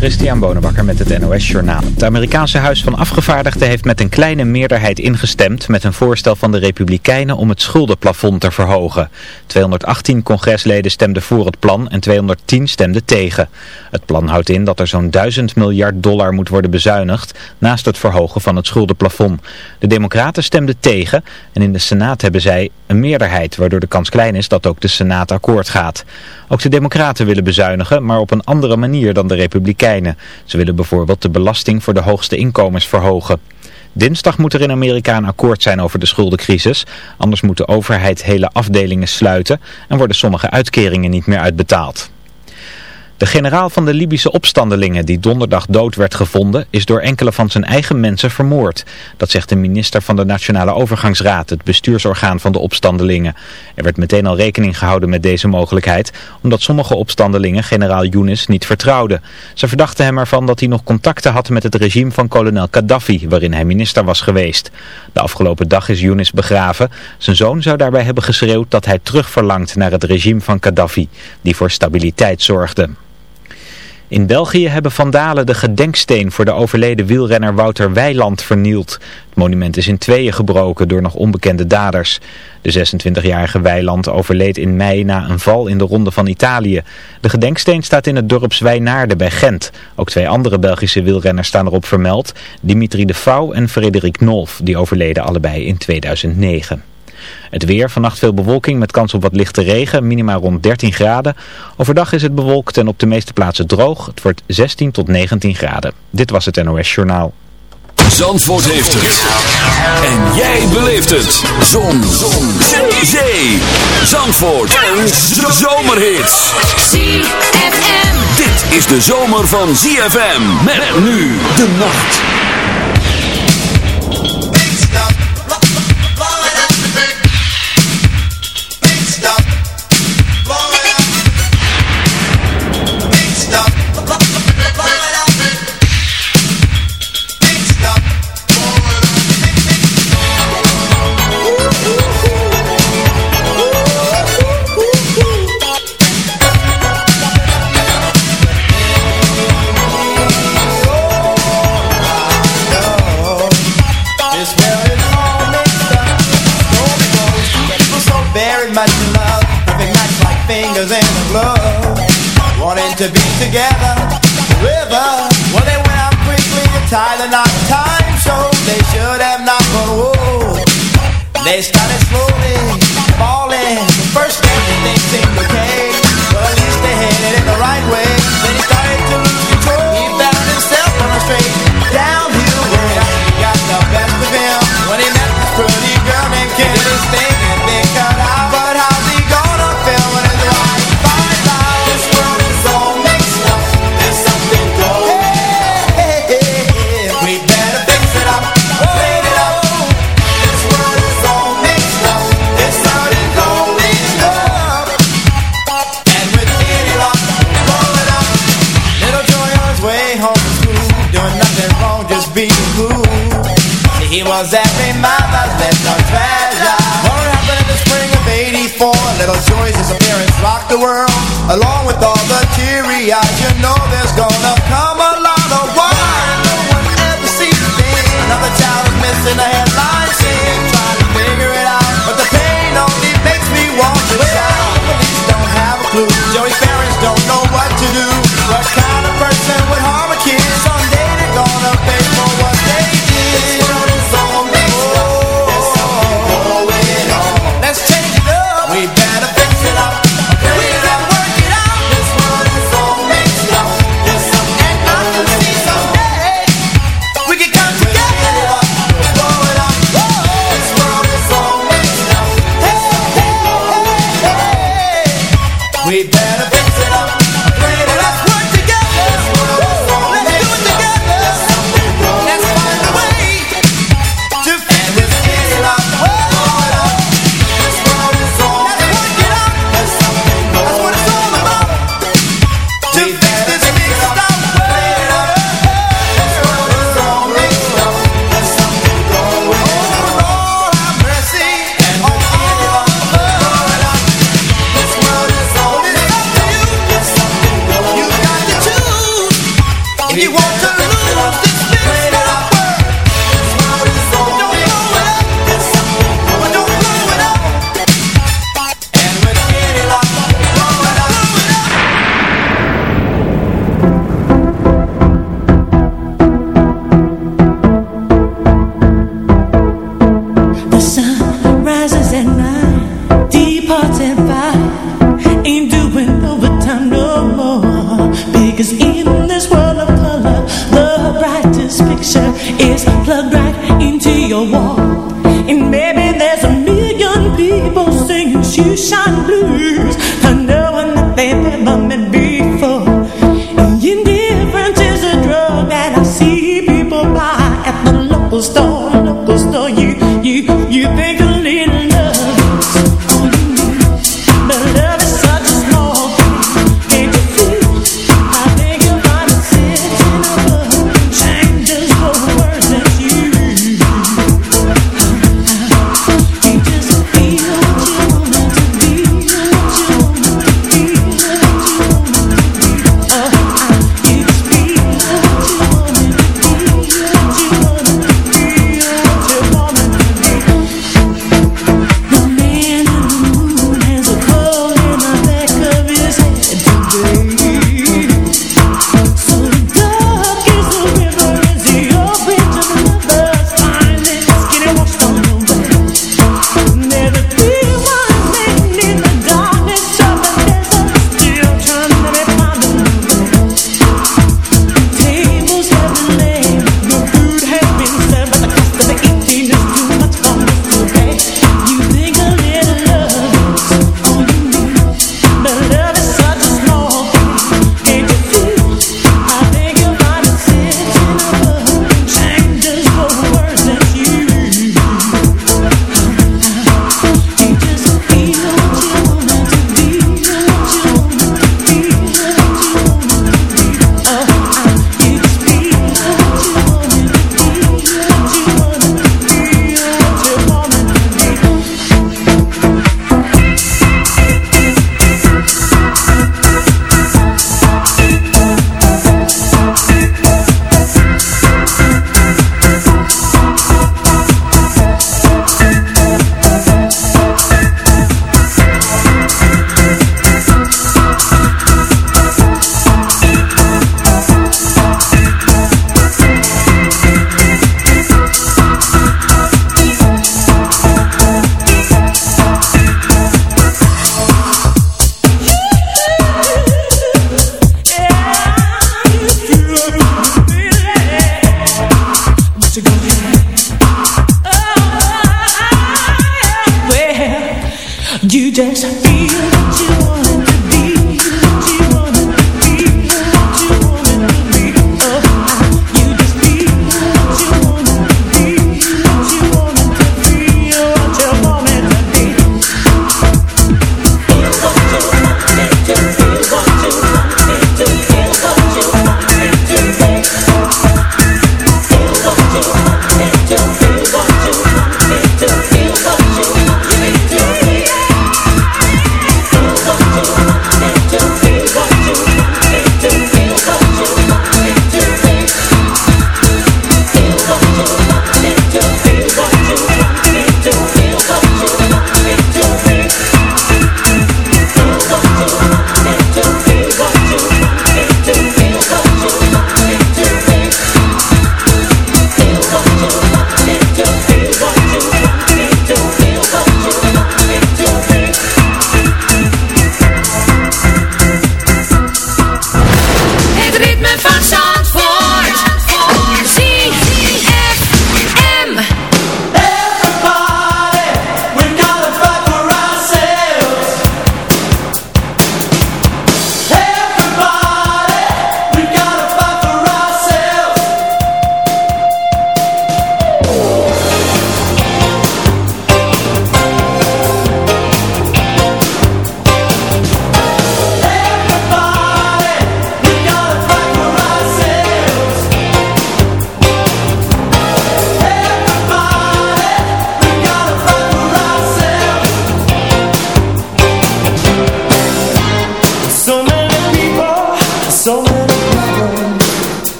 Christian Bonenbakker met het NOS Journaal. Het Amerikaanse Huis van Afgevaardigden heeft met een kleine meerderheid ingestemd met een voorstel van de Republikeinen om het schuldenplafond te verhogen. 218 congresleden stemden voor het plan en 210 stemden tegen. Het plan houdt in dat er zo'n 1000 miljard dollar moet worden bezuinigd naast het verhogen van het schuldenplafond. De Democraten stemden tegen en in de Senaat hebben zij een meerderheid waardoor de kans klein is dat ook de Senaat akkoord gaat. Ook de Democraten willen bezuinigen, maar op een andere manier dan de Republikeinen. Ze willen bijvoorbeeld de belasting voor de hoogste inkomens verhogen. Dinsdag moet er in Amerika een akkoord zijn over de schuldencrisis. Anders moet de overheid hele afdelingen sluiten en worden sommige uitkeringen niet meer uitbetaald. De generaal van de Libische opstandelingen die donderdag dood werd gevonden is door enkele van zijn eigen mensen vermoord. Dat zegt de minister van de Nationale Overgangsraad, het bestuursorgaan van de opstandelingen. Er werd meteen al rekening gehouden met deze mogelijkheid, omdat sommige opstandelingen generaal Younis niet vertrouwden. Ze verdachten hem ervan dat hij nog contacten had met het regime van kolonel Gaddafi, waarin hij minister was geweest. De afgelopen dag is Younis begraven. Zijn zoon zou daarbij hebben geschreeuwd dat hij terugverlangt naar het regime van Gaddafi, die voor stabiliteit zorgde. In België hebben vandalen de gedenksteen voor de overleden wielrenner Wouter Weiland vernield. Het monument is in tweeën gebroken door nog onbekende daders. De 26-jarige Weiland overleed in mei na een val in de Ronde van Italië. De gedenksteen staat in het dorp Zwijnaarden bij Gent. Ook twee andere Belgische wielrenners staan erop vermeld. Dimitri de Vouw en Frederik Nolf, die overleden allebei in 2009. Het weer, vannacht veel bewolking met kans op wat lichte regen, minima rond 13 graden. Overdag is het bewolkt en op de meeste plaatsen droog. Het wordt 16 tot 19 graden. Dit was het NOS Journaal. Zandvoort heeft het. En jij beleeft het. Zon. Zon. Zee. Zandvoort. Een zomerhit. ZFM. Dit is de zomer van ZFM. Met nu de nacht. You know there's gonna So many people, so many problems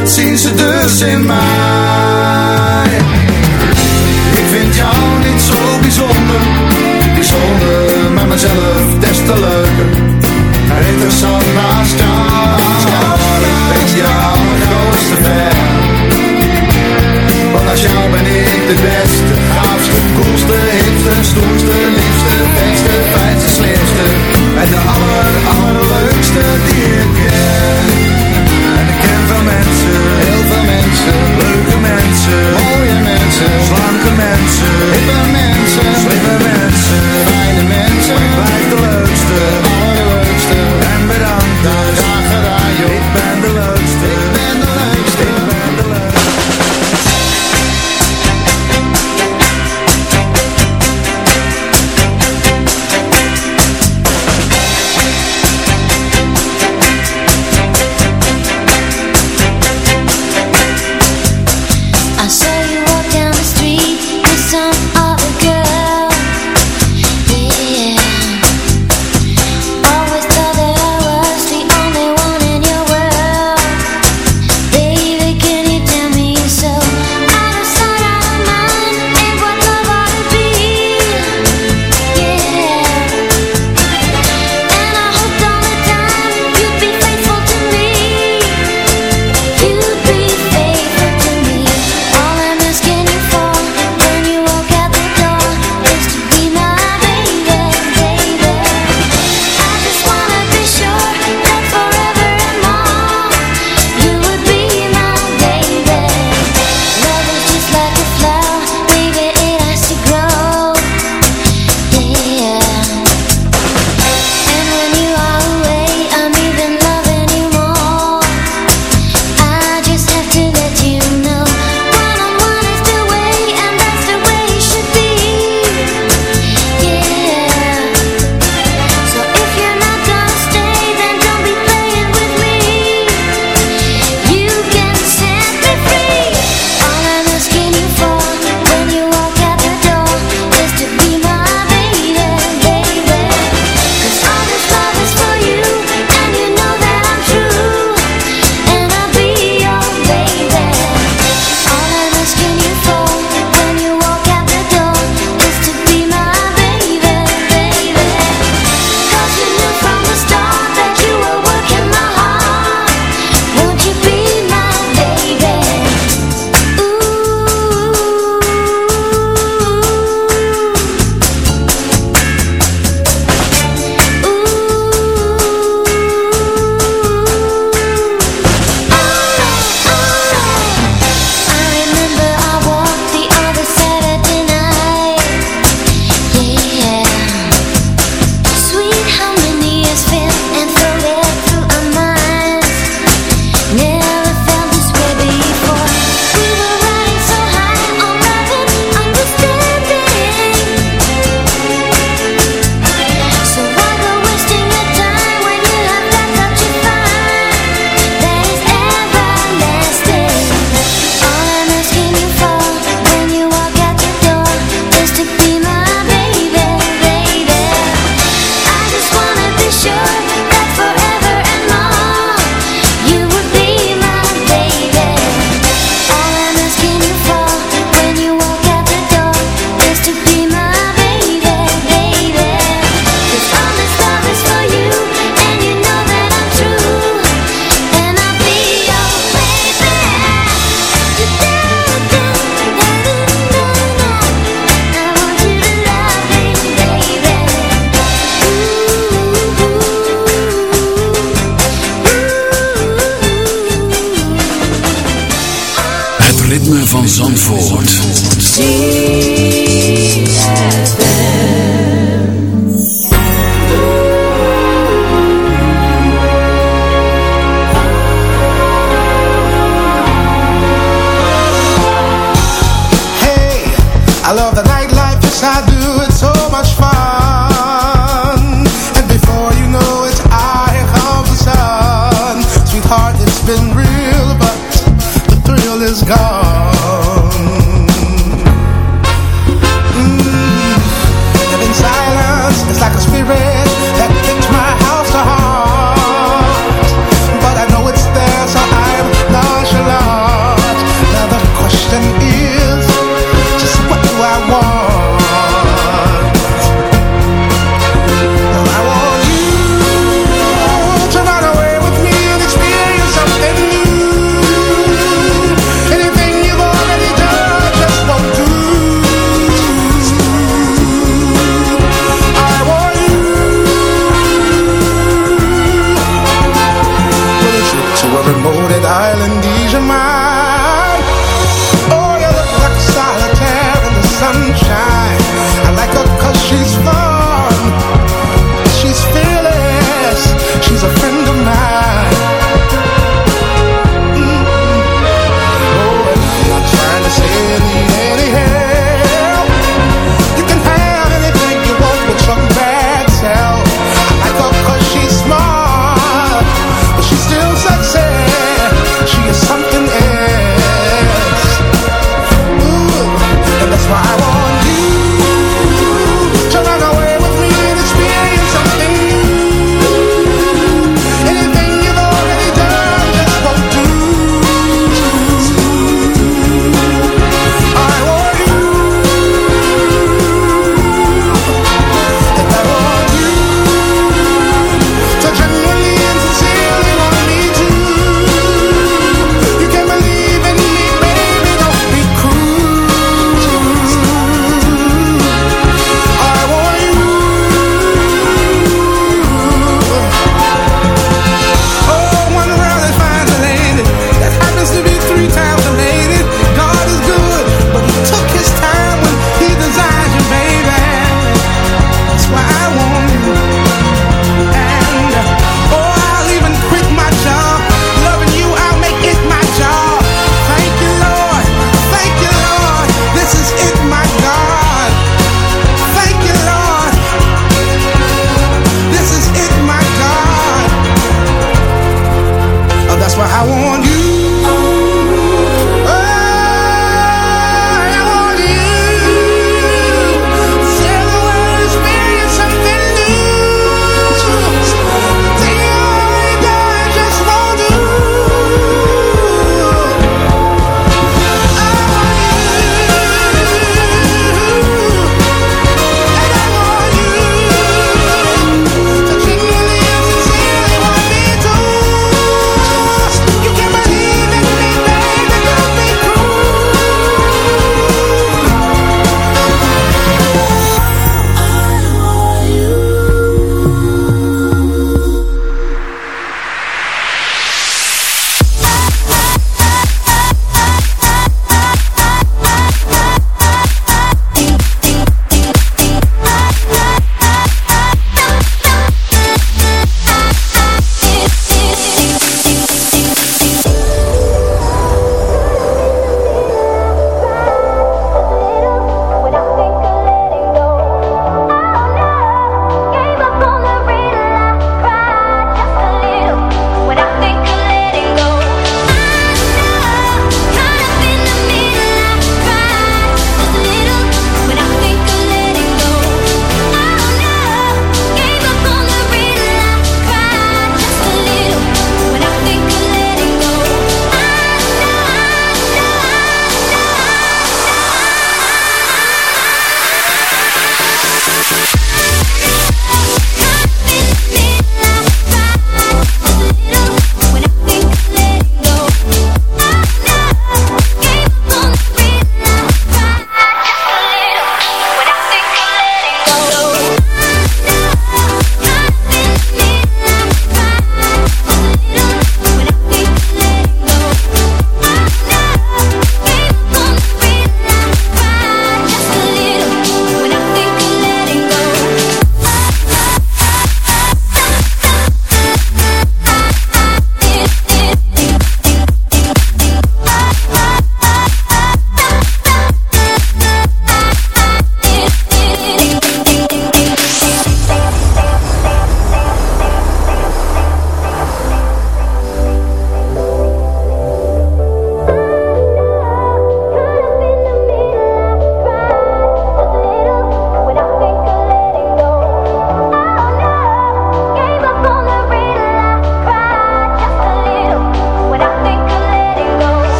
dat zien ze dus in mij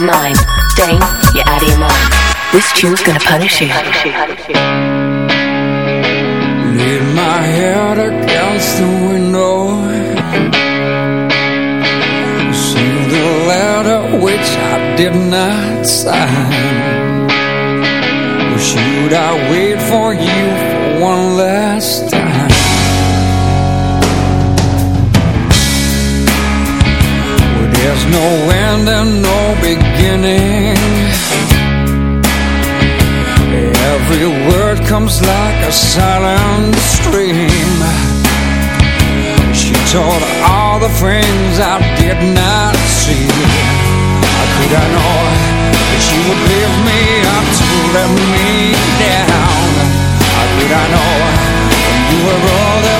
your mind. Dane, you're out of your mind. This tune's gonna punish you. Lean my head against the window See the letter which I did not sign Should I wait for you for one last no end and no beginning. Every word comes like a silent stream. She told all the things I did not see. How could I know that she would leave me up to let me down. How could I know that you were all that